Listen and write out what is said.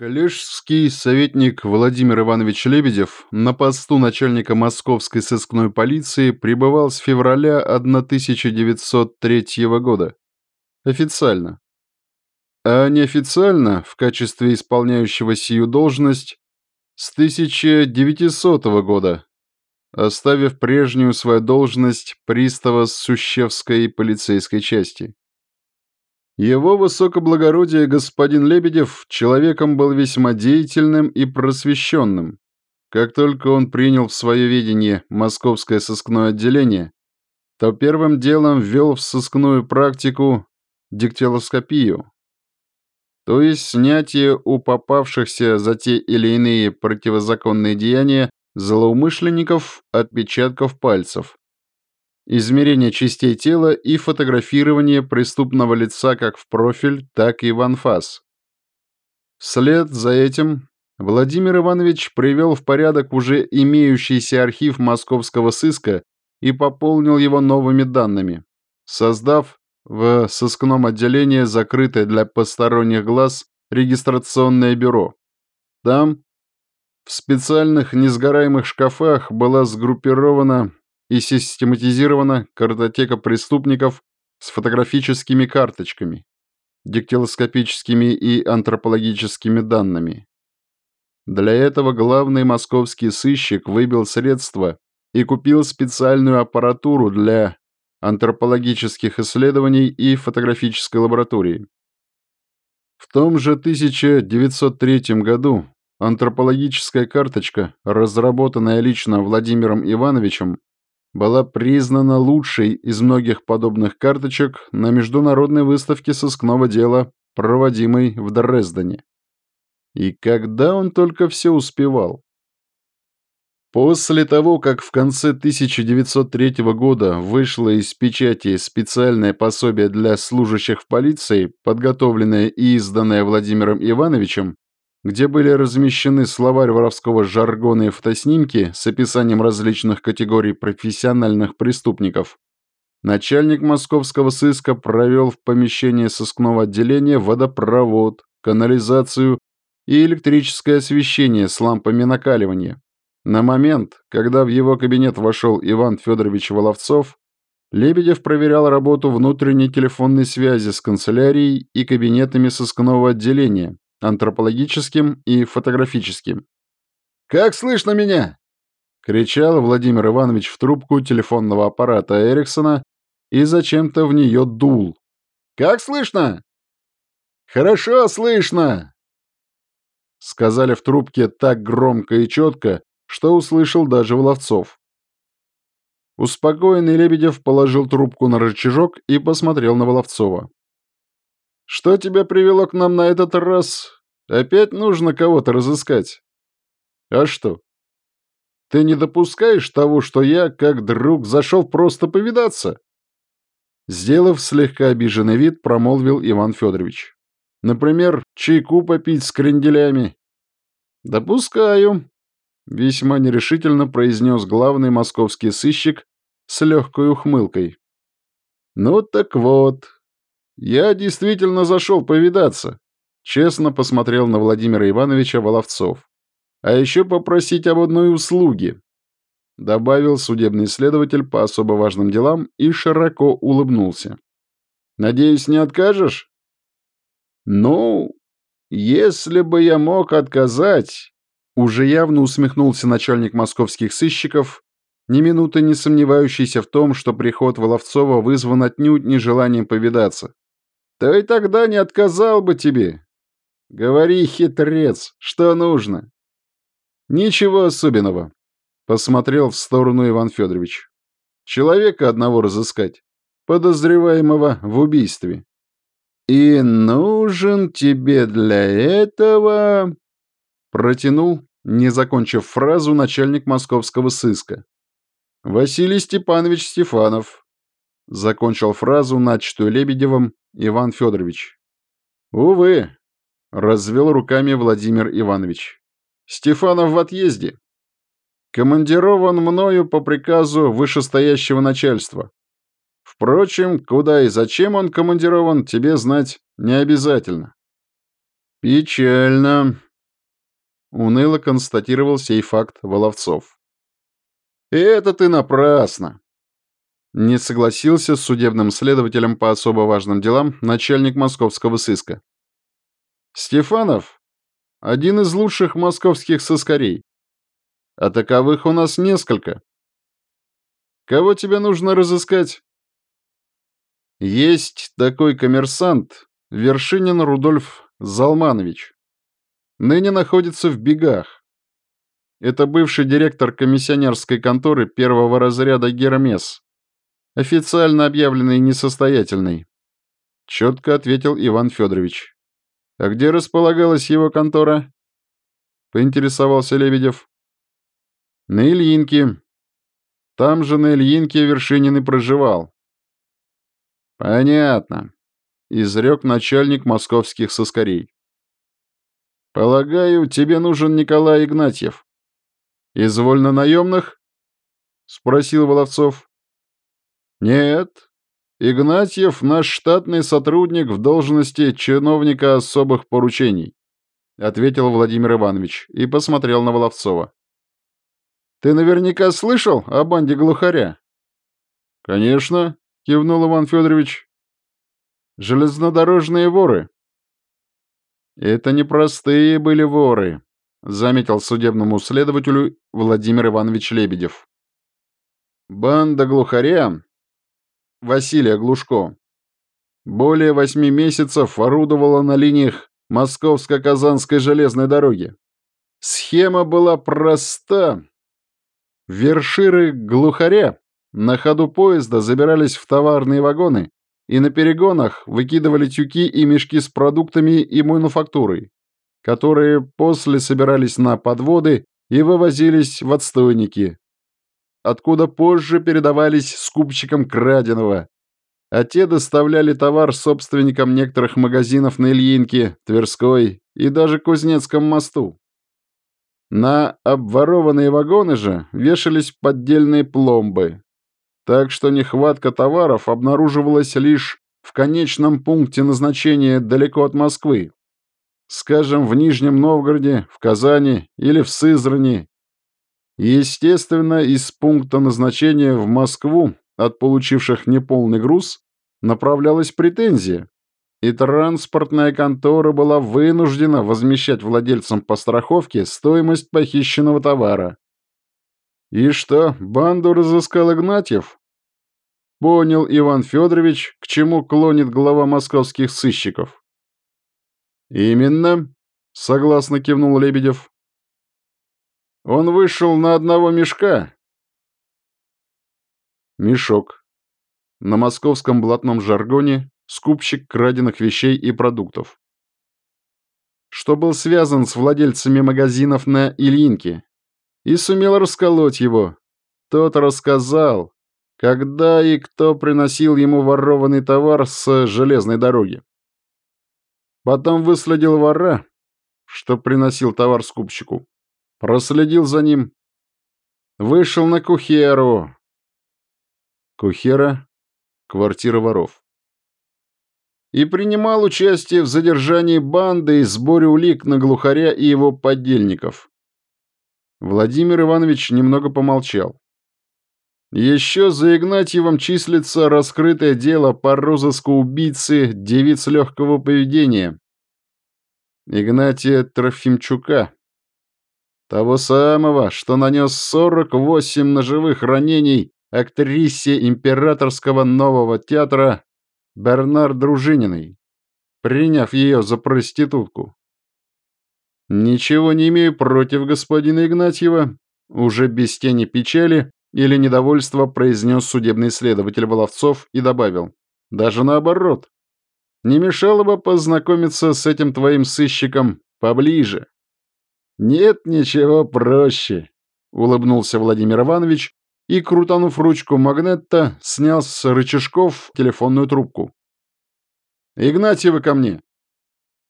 Коллежский советник Владимир Иванович Лебедев на посту начальника московской сыскной полиции пребывал с февраля 1903 года. Официально. А неофициально, в качестве исполняющего сию должность, с 1900 года, оставив прежнюю свою должность пристава Сущевской полицейской части. Его высокоблагородие господин Лебедев человеком был весьма деятельным и просвещенным. Как только он принял в свое ведение московское сыскное отделение, то первым делом ввел в сыскную практику диктилоскопию, то есть снятие у попавшихся за те или иные противозаконные деяния злоумышленников отпечатков пальцев, измерение частей тела и фотографирование преступного лица как в профиль, так и в анфас. Вслед за этим Владимир Иванович привел в порядок уже имеющийся архив московского сыска и пополнил его новыми данными, создав в сыскном отделении закрытое для посторонних глаз регистрационное бюро. Там, в специальных несгораемых шкафах, была сгруппирована и систематизирована картотека преступников с фотографическими карточками, диктилоскопическими и антропологическими данными. Для этого главный московский сыщик выбил средства и купил специальную аппаратуру для антропологических исследований и фотографической лаборатории. В том же 1903 году антропологическая карточка, разработанная лично Владимиром Ивановичем, была признана лучшей из многих подобных карточек на международной выставке сыскного дела, проводимой в Дрездене. И когда он только все успевал. После того, как в конце 1903 года вышло из печати специальное пособие для служащих в полиции, подготовленное и изданное Владимиром Ивановичем, где были размещены словарь воровского жаргона и фотоснимки с описанием различных категорий профессиональных преступников. Начальник московского сыска провел в помещении сыскного отделения водопровод, канализацию и электрическое освещение с лампами накаливания. На момент, когда в его кабинет вошел Иван Федорович Воловцов, Лебедев проверял работу внутренней телефонной связи с канцелярией и кабинетами сыскного отделения, антропологическим и фотографическим. «Как слышно меня?» — кричал Владимир Иванович в трубку телефонного аппарата Эриксона и зачем-то в нее дул. «Как слышно?» «Хорошо слышно!» Сказали в трубке так громко и четко, что услышал даже Воловцов. Успокоенный Лебедев положил трубку на рычажок и посмотрел на Воловцова. Что тебя привело к нам на этот раз? Опять нужно кого-то разыскать. А что? Ты не допускаешь того, что я, как друг, зашел просто повидаться? Сделав слегка обиженный вид, промолвил Иван Федорович. Например, чайку попить с кренделями. Допускаю. Весьма нерешительно произнес главный московский сыщик с легкой ухмылкой. Ну так вот, я действительно зашел повидаться. Честно посмотрел на Владимира Ивановича Воловцов. А еще попросить об одной услуге. Добавил судебный следователь по особо важным делам и широко улыбнулся. Надеюсь, не откажешь? Ну, если бы я мог отказать... Уже явно усмехнулся начальник московских сыщиков, ни минуты не сомневающийся в том, что приход Воловцова вызван отнюдь нежеланием повидаться. То и тогда не отказал бы тебе. Говори, хитрец, что нужно? Ничего особенного. Посмотрел в сторону Иван Федорович. Человека одного разыскать, подозреваемого в убийстве. И нужен тебе для этого... Протянул, не закончив фразу, начальник московского сыска. Василий Степанович Стефанов, Закончил фразу, начатую Лебедевым, Иван Федорович. «Увы», — развел руками Владимир Иванович. «Стефанов в отъезде. Командирован мною по приказу вышестоящего начальства. Впрочем, куда и зачем он командирован, тебе знать не обязательно». «Печально», уныло констатировал сей факт Воловцов. «Это ты напрасно!» Не согласился с судебным следователем по особо важным делам начальник московского сыска. Стефанов – один из лучших московских сыскарей. А таковых у нас несколько. Кого тебе нужно разыскать? Есть такой коммерсант, Вершинин Рудольф Залманович. Ныне находится в бегах. Это бывший директор комиссионерской конторы первого разряда Гермес, официально объявленный несостоятельной. Четко ответил Иван Федорович. А где располагалась его контора? Поинтересовался Лебедев. На Ильинке, там же на Ильинке Вершинин и проживал. Понятно, изрек начальник московских соскорей. Полагаю, тебе нужен Николай Игнатьев. Из вольнонаемных? Спросил Воловцов. Нет, Игнатьев наш штатный сотрудник в должности чиновника особых поручений, ответил Владимир Иванович и посмотрел на Воловцова. Ты наверняка слышал о банде глухаря?» «Конечно», — кивнул Иван Федорович. «Железнодорожные воры». «Это не простые были воры», — заметил судебному следователю Владимир Иванович Лебедев. «Банда глухаря, Василия Глушко, более восьми месяцев орудовала на линиях Московско-Казанской железной дороги. Схема была проста. Верширы глухаря на ходу поезда забирались в товарные вагоны и на перегонах выкидывали тюки и мешки с продуктами и мануфактурой, которые после собирались на подводы и вывозились в отстойники, откуда позже передавались скупщикам краденого, а те доставляли товар собственникам некоторых магазинов на Ильинке, Тверской и даже Кузнецком мосту. На обворованные вагоны же вешались поддельные пломбы. Так что нехватка товаров обнаруживалась лишь в конечном пункте назначения далеко от Москвы. Скажем, в Нижнем Новгороде, в Казани или в Сызрани. Естественно, из пункта назначения в Москву от получивших неполный груз направлялась претензия, и транспортная контора была вынуждена возмещать владельцам по страховке стоимость похищенного товара. И что, банду разыскал Игнатьев? Понял Иван Федорович, к чему клонит глава московских сыщиков. Именно, согласно кивнул Лебедев. Он вышел на одного мешка. Мешок. На московском блатном жаргоне скупщик краденных вещей и продуктов. Что был связан с владельцами магазинов на Ильинке. И сумел расколоть его. Тот рассказал, когда и кто приносил ему ворованный товар с железной дороги. Потом выследил вора, что приносил товар скупщику. Проследил за ним. Вышел на Кухеру. Кухера — квартира воров и принимал участие в задержании банды и сборе улик на глухаря и его подельников. Владимир Иванович немного помолчал. Еще за Игнатьевым числится раскрытое дело по розыску убийцы девиц легкого поведения. Игнатия Трофимчука. Того самого, что нанес 48 ножевых ранений актрисе Императорского нового театра Бернар Дружининой, приняв ее за проститутку. «Ничего не имею против господина Игнатьева», уже без тени печали или недовольства произнес судебный следователь Воловцов и добавил. «Даже наоборот. Не мешало бы познакомиться с этим твоим сыщиком поближе». «Нет ничего проще», — улыбнулся Владимир Иванович и, крутанув ручку магнета, снял с рычажков телефонную трубку. «Игнатьева ко мне!»